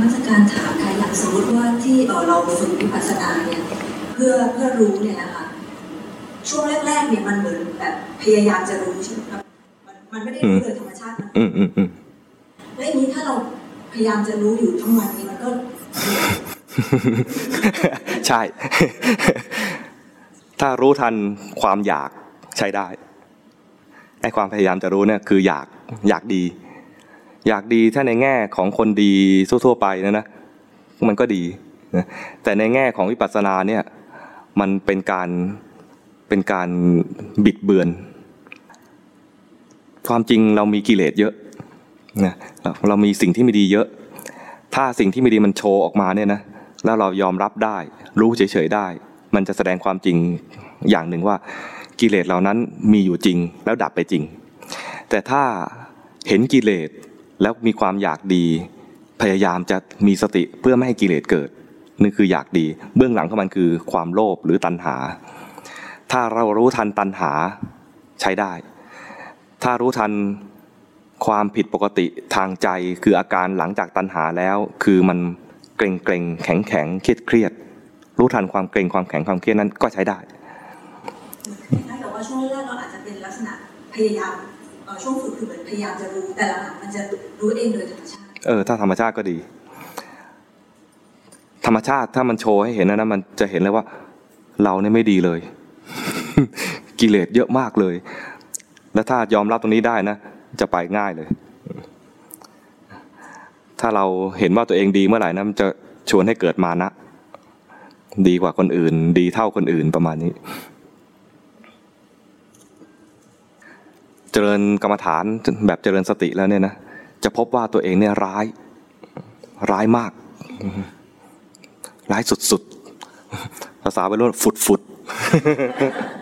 มาตรการถามค่ะอย่างสมมติว่าที่เออเราฝึกวิปัสสนาเนี่ยเพื่อเพื่อรู้เนี่ยนะคะช่วงแรกๆเนี่ยมันเหมือนแบบพยายามจะรู้ใช่ไหมครับมันมันไม่ได้รู้เลยธรรมชาติมันอืมอืมอืมแล้วอย่างนี้ถ้าเราพยายามจะรู้อยู่ทั้งวันนี้มันก็ ใช่ ถ้ารู้ทันความอยากใช้ได้ไอ้ความพยายามจะรู้เนี่ยคืออยากอยากดี อยากดีถ้าในแง่ของคนดีทั่วๆไปนะนะมันก็ดีนะแต่ในแง่ของวิปัสสนาเนี่ยมันเป็นการเป็นการบิดเบือน ความจริงเรามีกิเลสเยอะนะเรามีสิ่งที่ไม่ดีเยอะ ถ้าสิ่งที่ไม่ดีมันโชว์ออกมาเนี่ยนะแล้วเรายอมรับได้ รู้เฉยๆได้ มันจะแสดงความจริงอย่างหนึ่งว่ากิเลสเหล่านั้นมีอยู่จริงแล้วดับไปจริง แต่ถ้าเห็นกิเลส แล้วมีความอยากดี พยายามจะมีสติเพื่อไม่ให้กิเลสเกิดนี่คืออยากดี เบื้องหลังของมันคือความโลภหรือตัณหา ถ้าเรารู้ทันตัณหาใช้ได้ ถ้ารู้ทันความผิดปกติทางใจคืออาการหลังจากตัณหาแล้ว คือมันเกรงเกรงแข็งแข็งเครียดเครียดรู้ทันความเกรงความแข็งความเครียดนั้นก็ใช้ได้แต่ว่าช่วงแรกเราอาจจะเป็นลักษณะพยายาม ช่วงฝึกคือเหมือนพยายามจะรู้แต่หลังมันจะรู้เองโดยธรรมชาติ เออ ถ้าธรรมชาติก็ดี ธรรมชาติถ้ามันโชว์ให้เห็นนะนะมันจะเห็นเลยว่า เราเนี่ยไม่ดีเลย กิเลสเยอะมากเลย แล้วถ้ายอมรับตรงนี้ได้นะจะไปง่ายเลย ถ้าเราเห็นว่าตัวเองดีเมื่อไหร่นะมันจะชวนให้เกิดมานะ ดีกว่าคนอื่น ดีเท่าคนอื่นประมาณนี้ จริญกรรมฐานแบบเจริญสติแล้วเนี่ยนะจะพบว่าตัวเองเนี่ยร้ายร้ายมาก ร้ายสุดๆภาษาไปรุ่นฝุดๆ